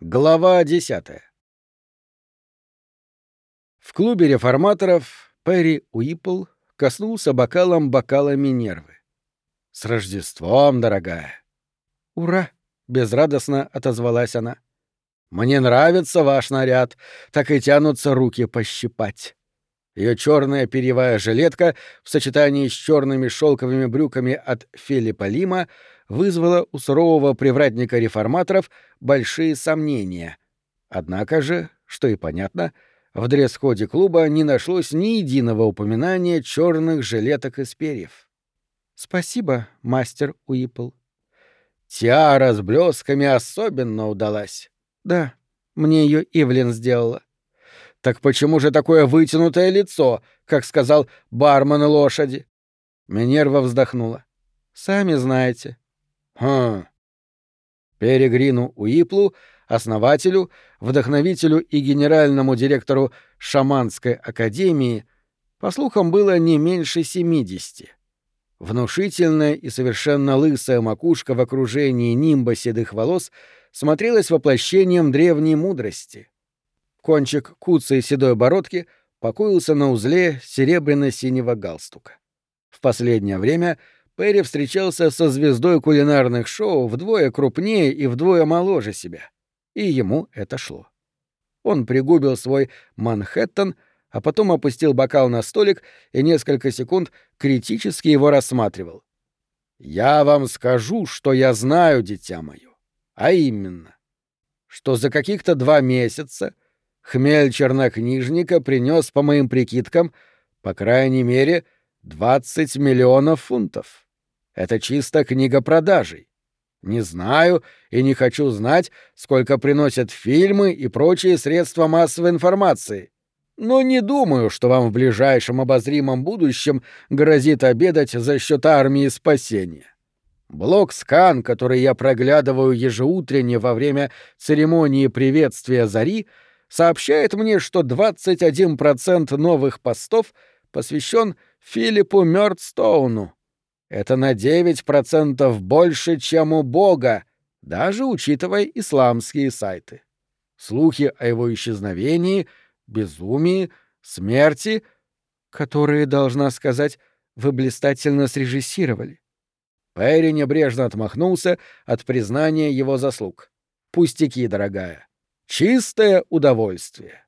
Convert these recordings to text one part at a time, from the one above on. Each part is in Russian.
Глава десятая. В клубе реформаторов Перри Уипл коснулся бокалом бокала Минервы. «С Рождеством, дорогая!» «Ура!» — безрадостно отозвалась она. «Мне нравится ваш наряд, так и тянутся руки пощипать». Ее черная перьевая жилетка в сочетании с черными шелковыми брюками от Филиппа Лима вызвала у сурового привратника реформаторов большие сомнения. Однако же, что и понятно, в дресс-коде клуба не нашлось ни единого упоминания черных жилеток из перьев. «Спасибо, мастер Уипл». «Тиара с блесками особенно удалась». «Да, мне ее Ивлин сделала». «Так почему же такое вытянутое лицо, как сказал бармен лошади?» Минерва вздохнула. «Сами знаете, Хм. Перегрину Уиплу, основателю, вдохновителю и генеральному директору шаманской академии, по слухам, было не меньше семидесяти. Внушительная и совершенно лысая макушка в окружении нимба седых волос смотрелась воплощением древней мудрости. Кончик куцей седой бородки покоился на узле серебряно-синего галстука. В последнее время — Перри встречался со звездой кулинарных шоу вдвое крупнее и вдвое моложе себя. И ему это шло. Он пригубил свой «Манхэттен», а потом опустил бокал на столик и несколько секунд критически его рассматривал. «Я вам скажу, что я знаю, дитя мое. А именно, что за каких-то два месяца хмель чернокнижника принес, по моим прикидкам, по крайней мере, 20 миллионов фунтов. Это чисто книга продажей. Не знаю и не хочу знать, сколько приносят фильмы и прочие средства массовой информации. Но не думаю, что вам в ближайшем обозримом будущем грозит обедать за счет армии спасения. Блок-скан, который я проглядываю ежеутренне во время церемонии приветствия Зари, сообщает мне, что 21% новых постов посвящен Филиппу Мёрдстоуну, это на 9% больше, чем у Бога, даже учитывая исламские сайты. Слухи о его исчезновении, безумии, смерти, которые, должна сказать, вы блистательно срежиссировали. Перри небрежно отмахнулся от признания его заслуг. «Пустяки, дорогая. Чистое удовольствие».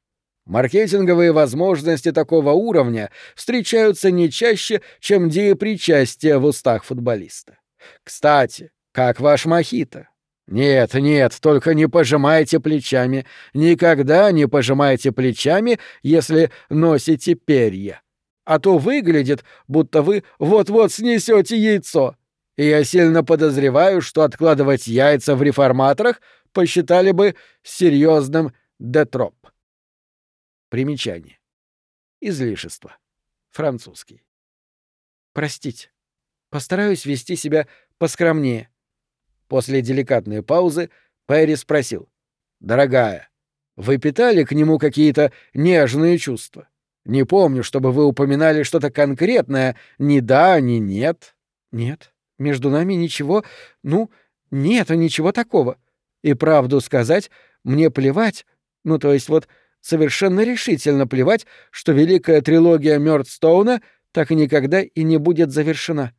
Маркетинговые возможности такого уровня встречаются не чаще, чем деепричастие в устах футболиста. Кстати, как ваш мохито? Нет, нет, только не пожимайте плечами. Никогда не пожимайте плечами, если носите перья. А то выглядит, будто вы вот-вот снесете яйцо. И я сильно подозреваю, что откладывать яйца в реформаторах посчитали бы серьезным детроп. Примечание. Излишество. Французский. Простите. Постараюсь вести себя поскромнее. После деликатной паузы Перри спросил. «Дорогая, вы питали к нему какие-то нежные чувства? Не помню, чтобы вы упоминали что-то конкретное, ни да, ни нет». «Нет, между нами ничего... Ну, нет, ничего такого. И правду сказать, мне плевать, ну, то есть вот совершенно решительно плевать, что великая трилогия Мёрдстоуна так и никогда и не будет завершена.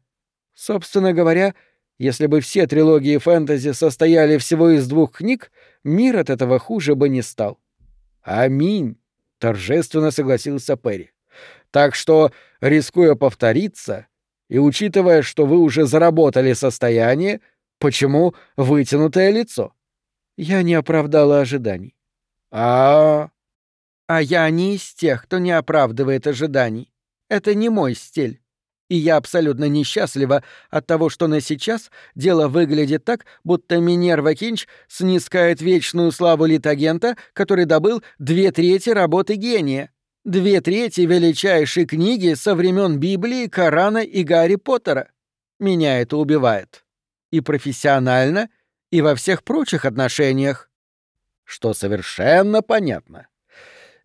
Собственно говоря, если бы все трилогии фэнтези состояли всего из двух книг, мир от этого хуже бы не стал. Аминь, торжественно согласился Перри. Так что, рискуя повториться, и учитывая, что вы уже заработали состояние, почему вытянутое лицо? Я не оправдала ожиданий. А, -а, -а а я не из тех, кто не оправдывает ожиданий. Это не мой стиль. И я абсолютно несчастлива от того, что на сейчас дело выглядит так, будто Минерва Кинч снискает вечную славу литагента, который добыл две трети работы гения. Две трети величайшей книги со времен Библии, Корана и Гарри Поттера. Меня это убивает. И профессионально, и во всех прочих отношениях. Что совершенно понятно.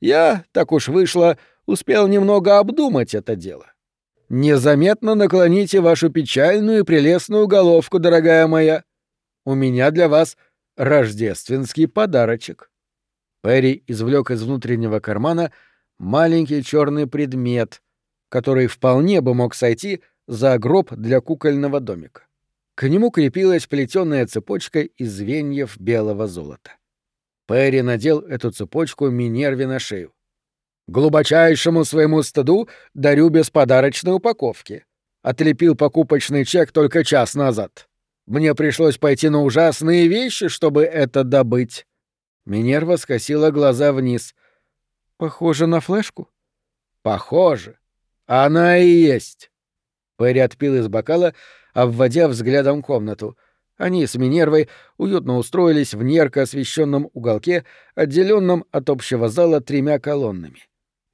Я, так уж вышло, успел немного обдумать это дело. Незаметно наклоните вашу печальную и прелестную головку, дорогая моя. У меня для вас рождественский подарочек. Перри извлек из внутреннего кармана маленький черный предмет, который вполне бы мог сойти за гроб для кукольного домика. К нему крепилась плетеная цепочка из звеньев белого золота. Перри надел эту цепочку Минерве на шею. «Глубочайшему своему стыду дарю без подарочной упаковки. Отлепил покупочный чек только час назад. Мне пришлось пойти на ужасные вещи, чтобы это добыть». Минерва скосила глаза вниз. «Похоже на флешку?» «Похоже. Она и есть». Перри отпил из бокала, обводя взглядом комнату. Они с Минервой уютно устроились в неярко освещенном уголке, отделенном от общего зала тремя колоннами.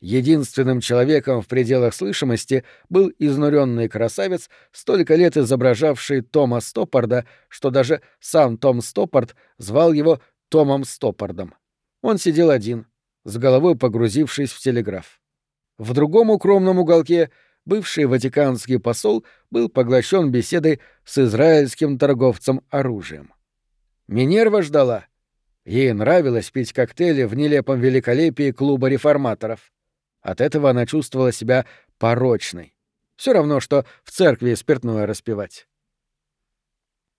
Единственным человеком в пределах слышимости был изнуренный красавец, столько лет изображавший Тома Стоппарда, что даже сам Том Стоппард звал его Томом Стоппардом. Он сидел один, с головой погрузившись в телеграф. В другом укромном уголке — бывший ватиканский посол был поглощен беседой с израильским торговцем оружием. Минерва ждала. Ей нравилось пить коктейли в нелепом великолепии клуба реформаторов. От этого она чувствовала себя порочной. Все равно, что в церкви спиртное распивать.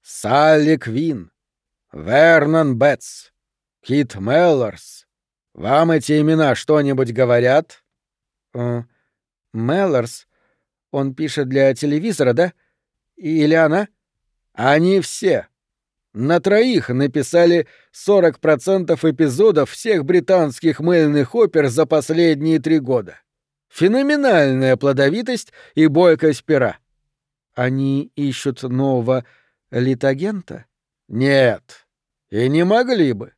Салли Квин, Вернон Бетс, Кит Меллорс. Вам эти имена что-нибудь говорят? Э, Меллорс он пишет для телевизора, да? Или она? Они все. На троих написали 40% эпизодов всех британских мыльных опер за последние три года. Феноменальная плодовитость и бойкость пера. Они ищут нового литагента? Нет. И не могли бы.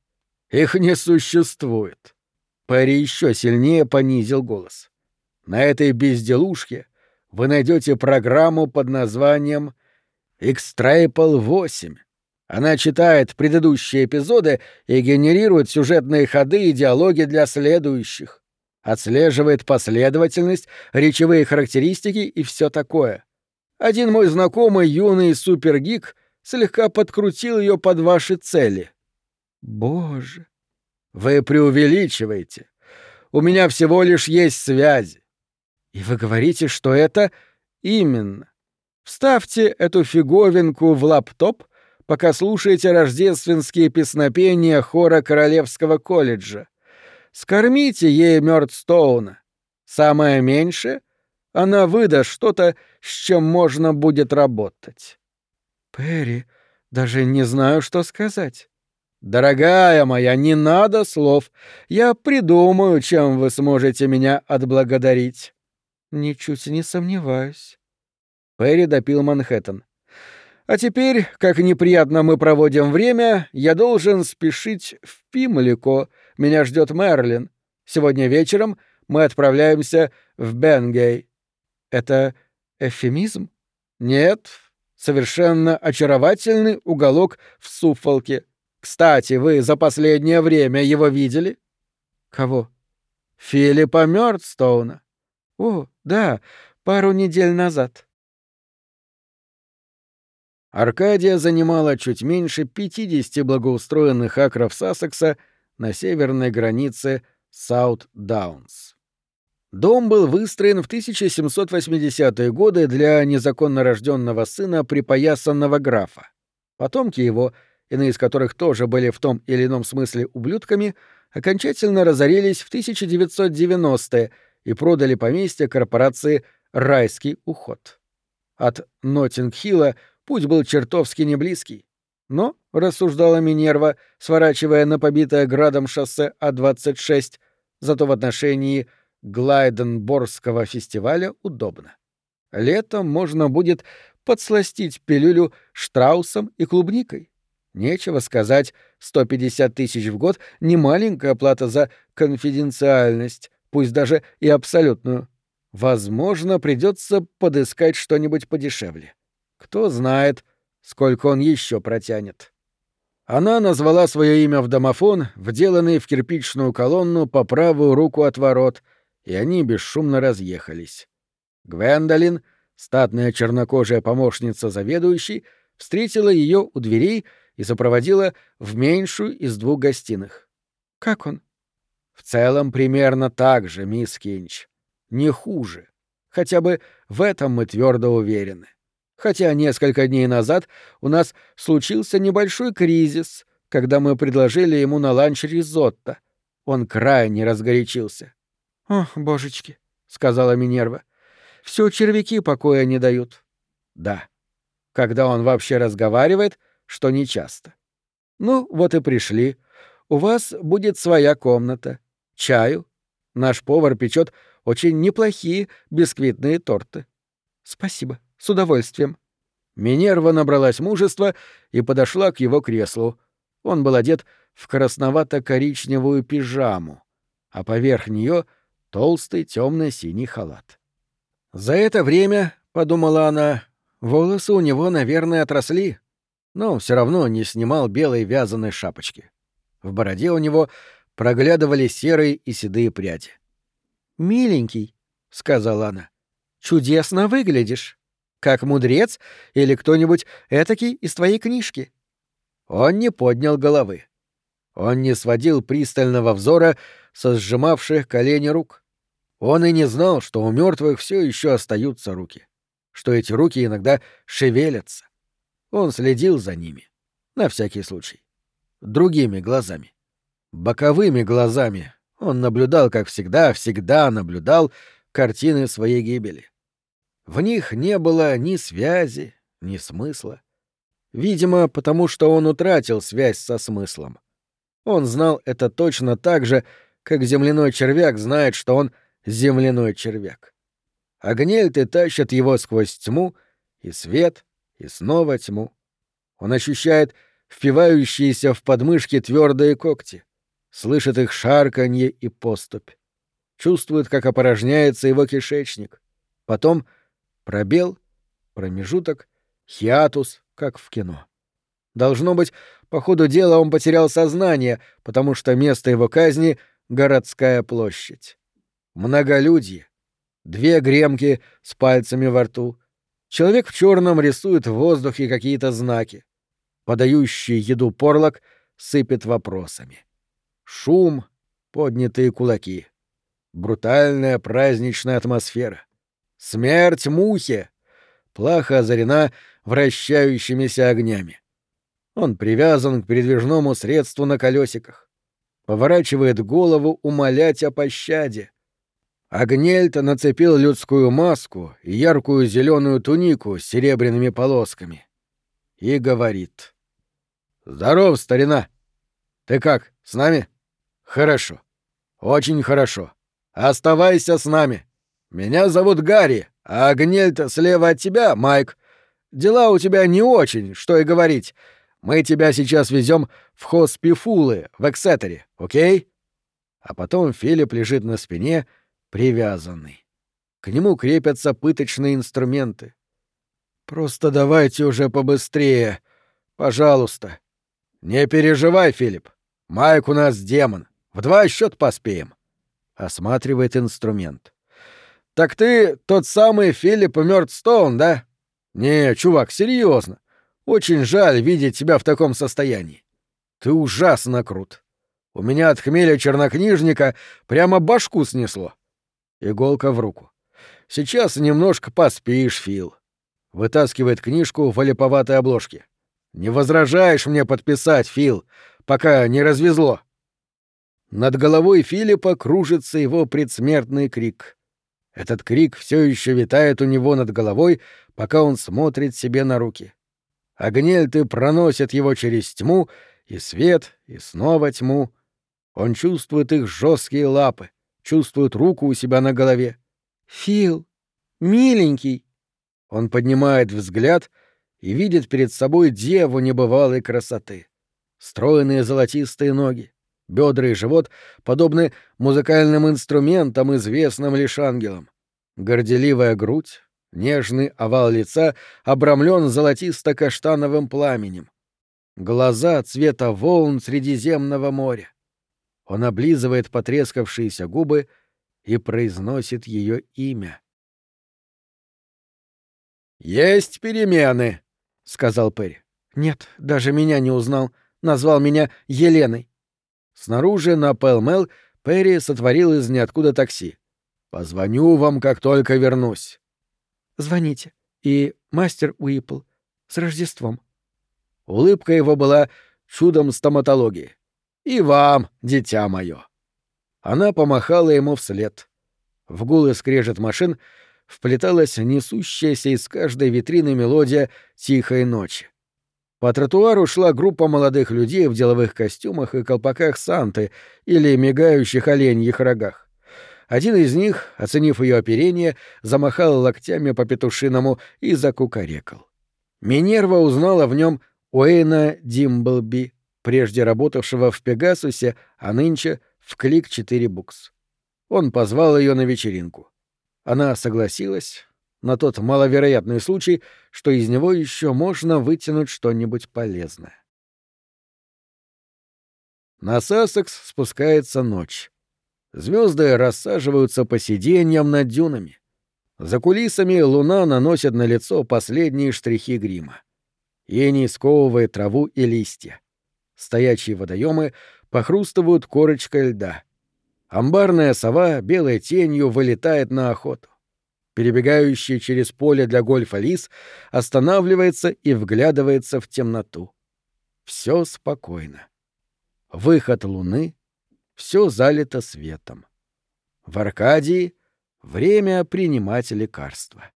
Их не существует. Пари еще сильнее понизил голос. На этой безделушке вы найдете программу под названием «Экстрайпл 8». Она читает предыдущие эпизоды и генерирует сюжетные ходы и диалоги для следующих. Отслеживает последовательность, речевые характеристики и все такое. Один мой знакомый юный супергик слегка подкрутил ее под ваши цели. Боже. Вы преувеличиваете. У меня всего лишь есть связи. И вы говорите, что это именно. Вставьте эту фиговинку в лаптоп, пока слушаете рождественские песнопения хора Королевского колледжа. Скормите ей Мёрдстоуна. Самое меньшее — она выдаст что-то, с чем можно будет работать. Перри, даже не знаю, что сказать. Дорогая моя, не надо слов. Я придумаю, чем вы сможете меня отблагодарить. Ничуть не сомневаюсь. Перри допил Манхэттен. А теперь, как неприятно мы проводим время, я должен спешить в Пимлико. Меня ждет Мерлин. Сегодня вечером мы отправляемся в Бенгей. Это эвфемизм? Нет, совершенно очаровательный уголок в Суффолке. Кстати, вы за последнее время его видели? Кого? Филиппа Мёрдстоуна. О, да, пару недель назад. Аркадия занимала чуть меньше 50 благоустроенных акров Сассекса на северной границе Саут-Даунс. Дом был выстроен в 1780-е годы для незаконно рожденного сына припоясанного графа. Потомки его, иные из которых тоже были в том или ином смысле ублюдками, окончательно разорились в 1990-е и продали поместье корпорации «Райский уход». От Ноттинг-Хилла путь был чертовски неблизкий. Но, рассуждала Минерва, сворачивая на побитое градом шоссе А-26, зато в отношении Глайденборгского фестиваля удобно. Летом можно будет подсластить пилюлю штраусом и клубникой. Нечего сказать, 150 тысяч в год — не маленькая плата за конфиденциальность, пусть даже и абсолютную. Возможно, придется подыскать что-нибудь подешевле. Кто знает, сколько он еще протянет. Она назвала свое имя в домофон, вделанный в кирпичную колонну по правую руку от ворот, и они бесшумно разъехались. Гвендолин, статная чернокожая помощница заведующей, встретила ее у дверей и сопроводила в меньшую из двух гостиных. «Как он?» «В целом примерно так же, мисс Кинч. Не хуже. Хотя бы в этом мы твердо уверены. Хотя несколько дней назад у нас случился небольшой кризис, когда мы предложили ему на ланч ризотто. Он крайне разгорячился. «О, божечки», — сказала Минерва, — «все червяки покоя не дают». «Да. Когда он вообще разговаривает, что нечасто. Ну, вот и пришли. У вас будет своя комната. Чаю. Наш повар печет очень неплохие бисквитные торты. Спасибо, с удовольствием. Минерва набралась мужества и подошла к его креслу. Он был одет в красновато-коричневую пижаму, а поверх нее толстый темно-синий халат. За это время, подумала она, волосы у него, наверное, отросли, но все равно не снимал белой вязаной шапочки. В бороде у него проглядывали серые и седые пряди. «Миленький», — сказала она, — «чудесно выглядишь. Как мудрец или кто-нибудь этакий из твоей книжки». Он не поднял головы. Он не сводил пристального взора со сжимавших колени рук. Он и не знал, что у мертвых все еще остаются руки, что эти руки иногда шевелятся. Он следил за ними, на всякий случай, другими глазами, боковыми глазами, он наблюдал, как всегда, всегда наблюдал картины своей гибели. В них не было ни связи, ни смысла. Видимо, потому что он утратил связь со смыслом. Он знал это точно так же, как земляной червяк знает, что он земляной червяк. Огнельты тащат его сквозь тьму и свет, и снова тьму. Он ощущает впивающиеся в подмышки твердые когти слышит их шарканье и поступь. Чувствует, как опорожняется его кишечник. Потом пробел, промежуток, хиатус, как в кино. Должно быть, по ходу дела он потерял сознание, потому что место его казни — городская площадь. Многолюдье. Две гремки с пальцами во рту. Человек в черном рисует в воздухе какие-то знаки. Подающий еду порлок сыпет вопросами. Шум, поднятые кулаки. Брутальная праздничная атмосфера. Смерть мухе! Плохо озарена вращающимися огнями. Он привязан к передвижному средству на колесиках. Поворачивает голову умолять о пощаде. Агнельта нацепил людскую маску и яркую зеленую тунику с серебряными полосками. И говорит. «Здоров, старина! Ты как, с нами?» Хорошо. Очень хорошо. Оставайся с нами. Меня зовут Гарри, а Гнельт слева от тебя, Майк. Дела у тебя не очень, что и говорить. Мы тебя сейчас везем в Хоспифулы в Эксетере, окей? А потом Филипп лежит на спине, привязанный. К нему крепятся пыточные инструменты. Просто давайте уже побыстрее. Пожалуйста. Не переживай, Филипп. Майк у нас демон. В два счет поспеем. Осматривает инструмент. Так ты тот самый Филипп Мёрдстоун, да? Не, чувак, серьезно. Очень жаль видеть тебя в таком состоянии. Ты ужасно крут. У меня от хмеля чернокнижника прямо башку снесло. Иголка в руку. Сейчас немножко поспишь, Фил. Вытаскивает книжку в олиповатой обложке. Не возражаешь мне подписать, Фил, пока не развезло. Над головой Филиппа кружится его предсмертный крик. Этот крик все еще витает у него над головой, пока он смотрит себе на руки. Огнельты проносят его через тьму, и свет, и снова тьму. Он чувствует их жесткие лапы, чувствует руку у себя на голове. «Фил, миленький!» Он поднимает взгляд и видит перед собой деву небывалой красоты. Стройные золотистые ноги, Бедра и живот подобны музыкальным инструментам, известным лишь ангелам. Горделивая грудь, нежный овал лица обрамлен золотисто-каштановым пламенем. Глаза цвета волн Средиземного моря. Он облизывает потрескавшиеся губы и произносит ее имя. «Есть перемены», — сказал Перри. Нет, даже меня не узнал. Назвал меня Еленой. Снаружи на Пэлмэл Перри сотворил из ниоткуда такси. «Позвоню вам, как только вернусь». «Звоните. И мастер Уипл. С Рождеством». Улыбка его была чудом стоматологии. «И вам, дитя мое». Она помахала ему вслед. В гул и скрежет машин вплеталась несущаяся из каждой витрины мелодия «Тихой ночи». По тротуару шла группа молодых людей в деловых костюмах и колпаках Санты или мигающих оленьих рогах. Один из них, оценив ее оперение, замахал локтями по петушиному и закукарекал. Минерва узнала в нем Уэйна Димблби, прежде работавшего в Пегасусе, а нынче в Клик 4 Букс. Он позвал ее на вечеринку. Она согласилась на тот маловероятный случай, что из него еще можно вытянуть что-нибудь полезное. На Сассекс спускается ночь. Звезды рассаживаются по сиденьям над дюнами. За кулисами луна наносит на лицо последние штрихи грима. Ени сковывает траву и листья. Стоячие водоемы похрустывают корочкой льда. Амбарная сова белой тенью вылетает на охоту. Перебегающий через поле для гольфа лис останавливается и вглядывается в темноту. Все спокойно. Выход луны, все залито светом. В Аркадии время принимать лекарства.